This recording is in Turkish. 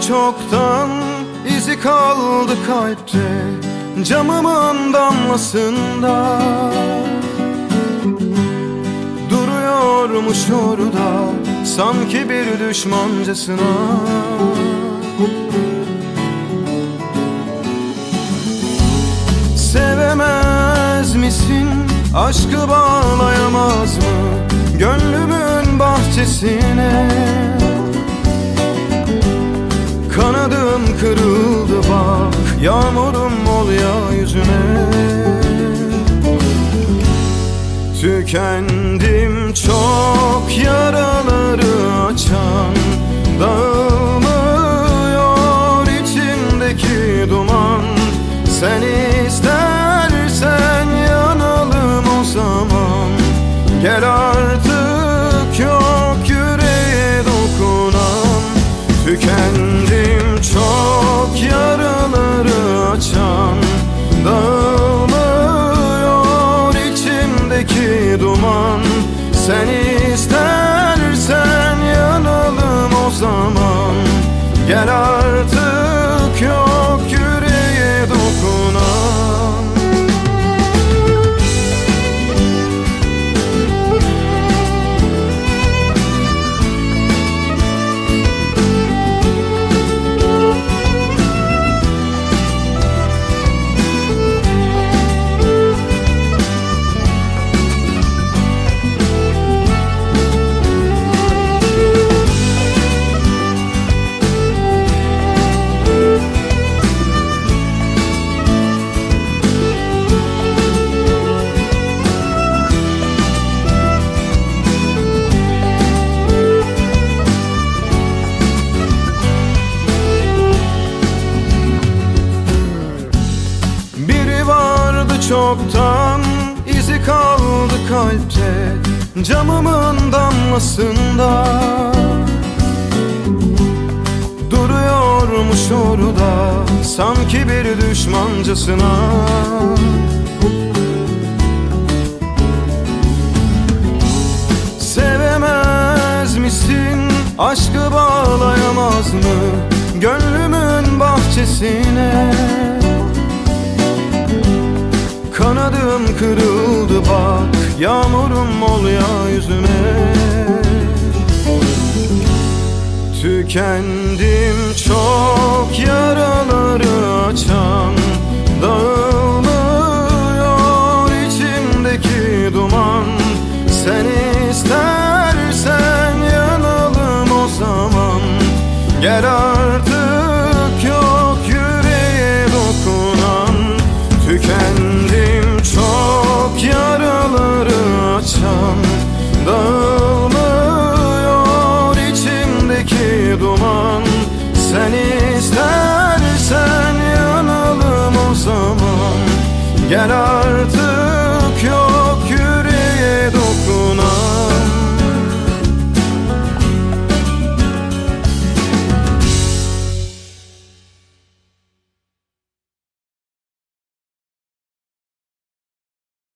çoktan izi kaldı kalpte Camımın damlasında Duruyormuş orada Sanki bir düşmancasına Sevemez misin? Aşkı bağlayamaz mı? Gönlümün bahçesine sunny çoktan izi kaldı kalpte Camımın damlasında Duruyormuş orada sanki bir düşmancasına Sevemez misin? Aşkı bağlayamaz mı? Gönlümün bahçesine Kanadım kırıldı bak Yağmurum ol ya yüzüme Tükendim çok Get up.